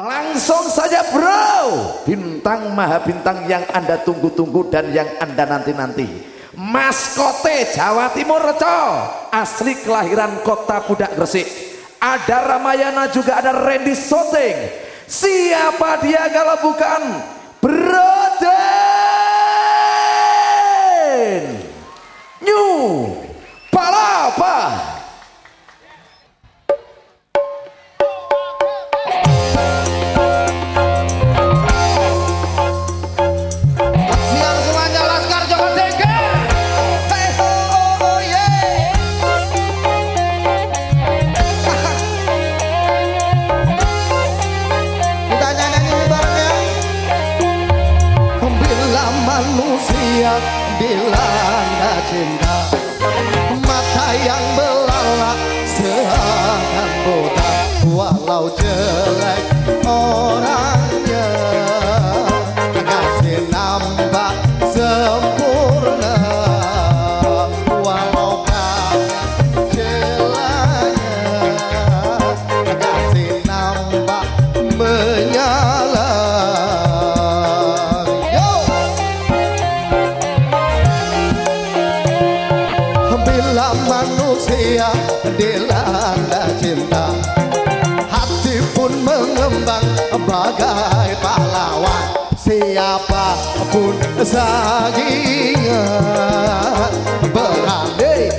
Langsung saja bro. Bintang maha bintang yang anda tunggu-tunggu dan yang anda nanti-nanti. Maskote Jawa Timur Reco. Asli kelahiran kota Pudak Gresik. Ada Ramayana juga ada Randy Soting. Siapa dia kalau bukan Broden New dilanda cinta. Mata yang belalak seakan buta Walau jelek manusia dilanda cinta. Hati pun mengembang bagai pahlawan. Siapa pun saingan Berani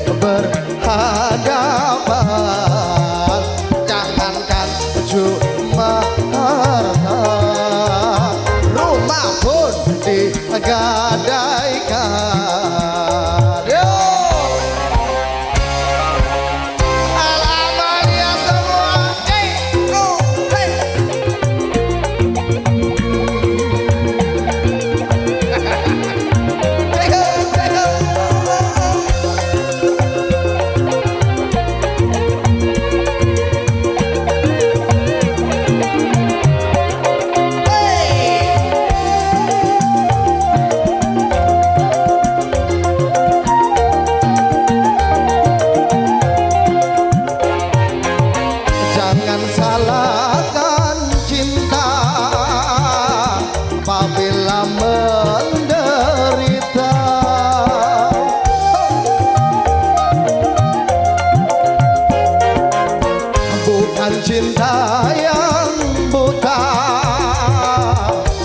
yang buta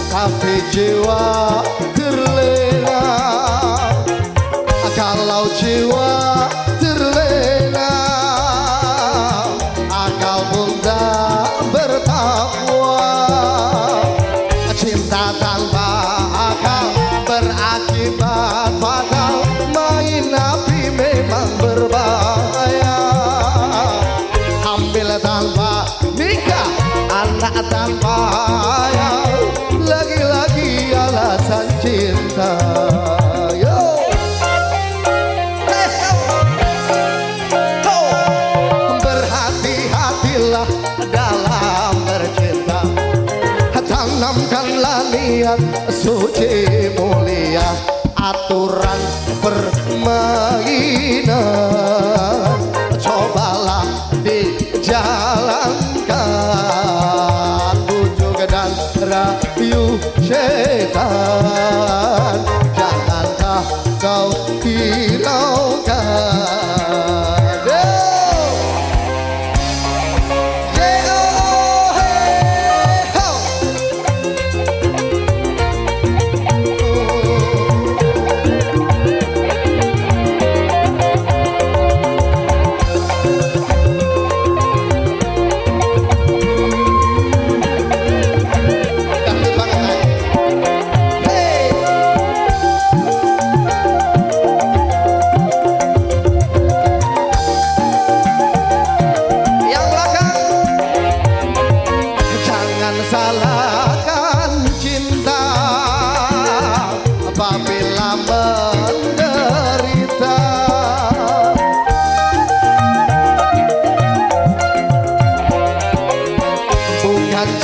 Tapi jiwa terlena. Kalau jiwa Tanpa ayah Lagi-lagi alasan cinta. Yo! Ho! Berhati-hatilah dalam bercinta. Tanamkanlah niat suci mulia. Aturan permainan. Cobalah dijalankan cheta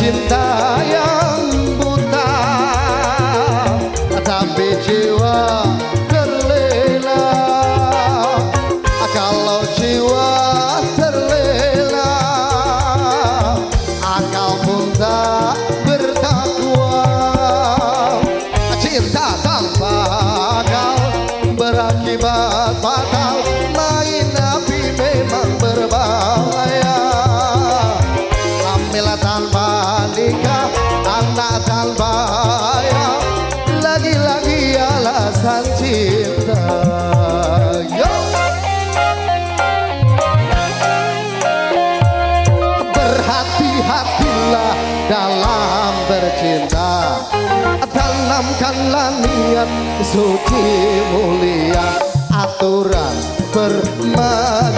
cinta yang buta Tapi jiwa terlena. Kalau jiwa terlena Akal pun tak bertakwa. Cinta tanpa akal berakibat fatal dalam bercinta. Tanamkanlah niat suci mulia. Aturan bermainan